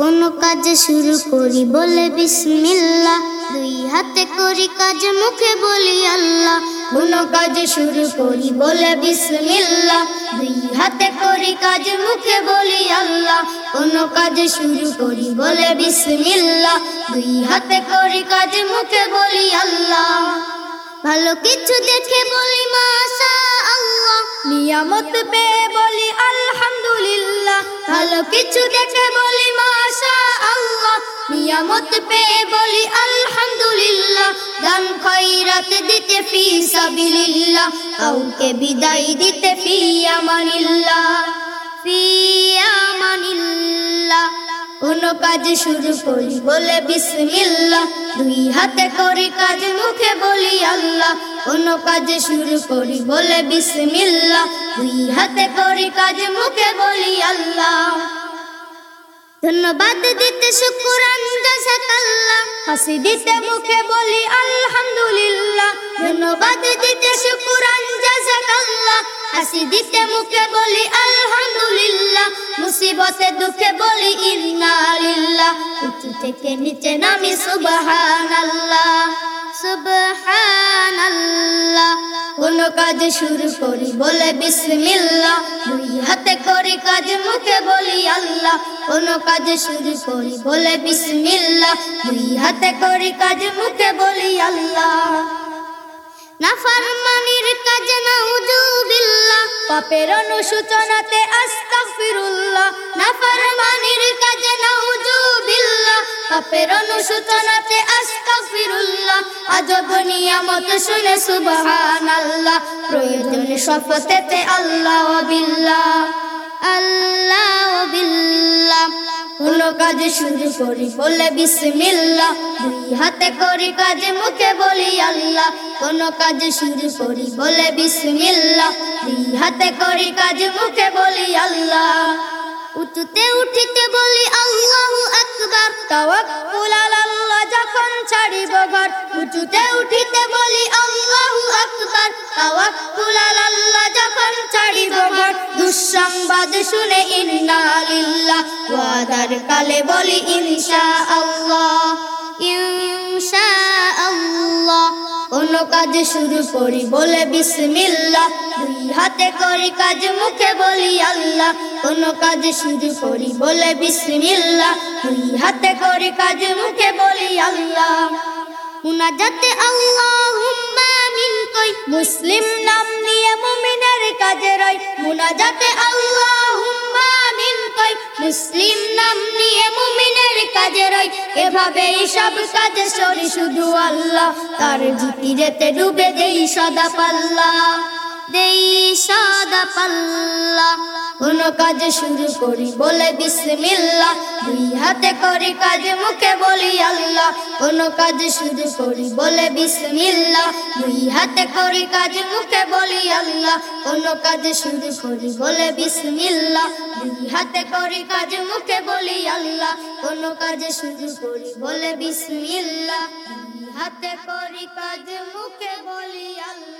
কোন কাজ শুরু করি বলে বিসমিল্লা দুই হাতে করি কাজ, মুখে বলি আল্লাহ। কোন কাজ শুরু করি বলে বিসমিল্লা দুই হাতে করি কাজ, মুখে বলি আল্লাহ। কোন কাজ শুরু করি বলে বিসমিল্লা দুই হাতে করি কাজ, মুখে বলি আল্লাহ। ভালো কিছু দেখে বলি মাসা আল্লাহ নিয়ামত পেয়ে বলি আলহামদুলিল্লাহ। ভালো কিছু দেখে বলি মাশা আল্লাহ নিয়ামত পেয়ে বলি আলহামদুলিল্লাহ, দান খয়রাত দিতে ফি সাবিলিল্লাহ, কাউকে বিদায় দিতে ফি আমানিল্লাহ ফি আমানিল্লাহ। কোন কাজ শুরু করি বলে বিসমিল্লাহ, দুই হাতে করি কাজ মুখে বলি আল্লাহ, কোন কাজ শুরু করি বলে বিসমিল্লাহ, দুই হাতে করি কাজ মুখে বলি আল্লাহ। ধন্যবাদ দিতে শুকুরান জাযাকাল্লাহ হাসি দিতে মুখে বলি আলহামদুলিল্লাহ। ধন্যবাদ দিতে শুকুরান জাযাকাল্লাহ হাসি দিতে মুখে বলি আলহামদুলিল্লাহ। মুসিবতে দুঃখে বলি ইন্না লিল্লাহ উঁচু থেকে নিচে নামি সুবহানাল্লাহ। সুবহানাল্লাহ। কোন কাজ শুরু করি বলে বিসমিল্লাহ। দুই হাতে করি কাজ, মুখে বলি আল্লাহ। কোন কাজ শুরু করি বলে বিসমিল্লাহ। দুই হাতে করি কাজ, মুখে বলি আল্লাহ। নাফরমানির কাজ নাউজুবিল্লাহ পাপের অনুসূচনাতে আস্তাগফিরুল্লাহ। নাফরমানির পাপের অনুসূচনাতে আস্তাগফিরুল্লাহ। আজব নিয়ামত শুনে সুবহানাল্লাহ। প্রয়োজনে শপথেতে আল্লাহ বিল্লাহ। আল্লাহ বিল্লাহ। কোন কাজ শুরু করি বলে বিসমিল্লাহ। দুই হাতে করি কাজ, মুখে বলি আল্লাহ। কোন কাজ শুরু করি বলে বিসমিল্লাহ। দুই হাতে করি কাজ, মুখে বলি আল্লাহ। উঁচুতে উঠিতে বলি আল্লাহু আকবার তাওয়াক্কুল যখন ছাড়িব ঘর, উঁচুতে উঠিতে বলি আল্লাহু আকবার। তাওয়াক্কুল যখন ছাড়িব ঘর, দুঃসংবাদ শুনে ইন্না লিল্লাহ, ওয়াদার কালে বলি ইনশা আল্লাহ ইনশা আল্লাহ। কোন কাজ শুরু করি বলে বিসমিল্লাহ হাতে করি কাজ, মুখে বলি আল্লাহ। কোন কাজ শুরু করি বলে বিসমিল্লাহ। দুই হাতে করি কাজ, মুখে বলি আল্লাহ। মুনাজাতে আল্লাহুম্মা মিন কই? মুসলিম নাম নিয়ে মুমিনের কাজে রয় মুনাজাতে আল্লাহুম্মা মিন কই? মুসলিম নাম নিয়ে মুমিনের কাজে রই। এভাবেই সব কাজে সরি শুধু আল্লাহ। তার জিকিরেতে ডুবে দেই সদা পাল্লা সদা পাল্লা। কোন কাজ শুরু করি বলে বিসমিল্লাহ। দুই হাতে করি কাজ, মুখে বলি আল্লাহ। কোন কাজ শুরু করি বলে বিসমিল্লাহ। দুই হাতে করি কাজ, মুখে বলি আল্লাহ। কোন কাজ শুরু করি বলে বিসমিল্লাহ। দুই হাতে করি কাজ, মুখে বলি আল্লাহ। কোন কাজ শুরু করি বলে বিসমিল্লাহ। দুই হাতে করি কাজ, মুখে বলি আল্লাহ।